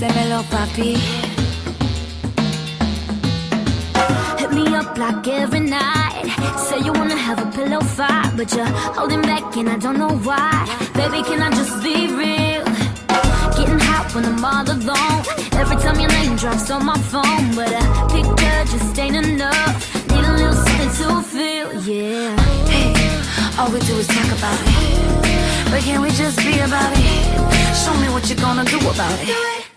Hacémelo, papi. Hit me up like every night. Say you wanna have a pillow fight, but you're holding back and I don't know why. Baby, can I just be real? Getting hot when I'm all alone. Every time your name drops on my phone, but a picture just ain't enough. Need a little something to feel, yeah. Hey, all we do is talk about it. But can we just be about it? Show me what you're gonna do about it.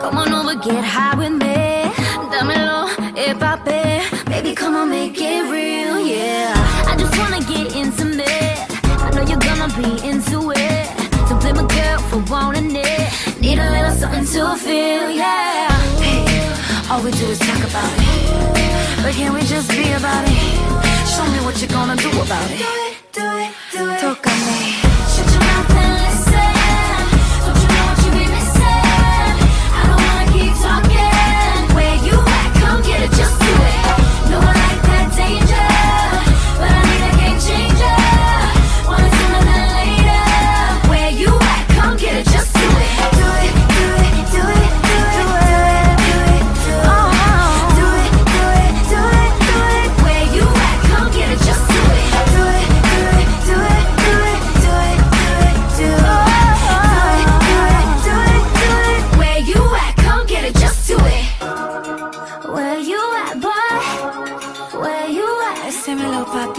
Come on over, get high with me. Dámelo, eh, papi. Baby, come on, make it real, yeah. I just wanna get intimate. I know you're gonna be into it. Don't blame a girl for wanting it. Need a little something to feel, yeah. Hey, all we do is talk about it. But can we just be about it? Show me what you're gonna do about it,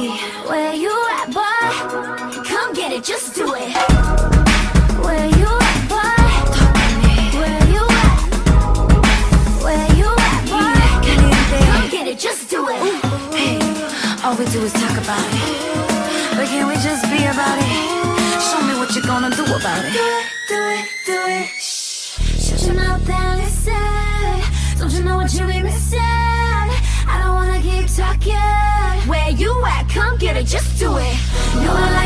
Where you at, boy? Come get it, just do it. Where you at, boy? Where you at? Where you at, boy? Come get it, just do it. Hey, all we do is talk about it. But can we just be about it? Show me what you're gonna do about it. Do it, do it, do it. Shut your mouth and listen. Don't you know what you be missing? Wanna keep talking. Where you at? Come get it, just do it. No,